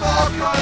apart.